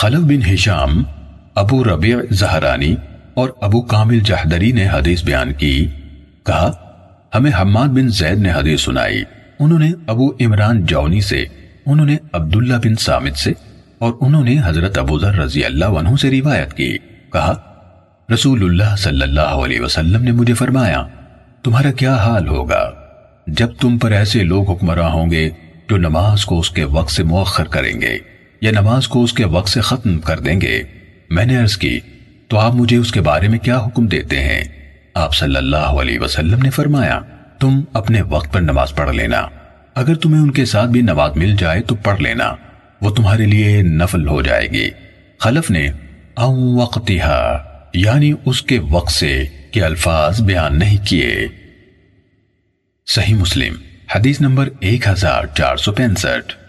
خلف بن ہشام، ابو ربیع زہرانی اور ابو کامل جہدری نے حدیث بیان کی۔ کہا، ہمیں حماد بن زید نے حدیث سنائی۔ انہوں نے ابو عمران جونی سے، انہوں نے عبداللہ بن سامد سے اور انہوں نے حضرت ابو ذر رضی اللہ عنہ سے روایت کی۔ کہا رسول اللہ صلی اللہ علیہ وسلم نے مجھے فرمایا، تمہارا کیا حال ہوگا؟ جب تم پر ایسے لوگ حکمراں ہوں گے جو نماز کو اس کے وقت سے مؤخر کریں گے۔ یا نماز کو اس کے وقت سے ختم کر دیں گے۔ میں نے عرض کی، تو آپ مجھے اس کے بارے میں کیا حکم دیتے ہیں؟ آپ صلی اللہ علیہ وسلم نے فرمایا، تم اپنے وقت پر نماز پڑھ لینا۔ اگر تمہیں ان کے ساتھ بھی نماز مل جائے تو پڑھ لینا، وہ تمہارے لیے نفل ہو جائے گی۔ خلف نے او وقتہا یعنی اس کے وقت سے کہ الفاظ بیان نہیں کیے۔ صحیح مسلم، حدیث نمبر ایک ہزار چار سو پینسٹھ۔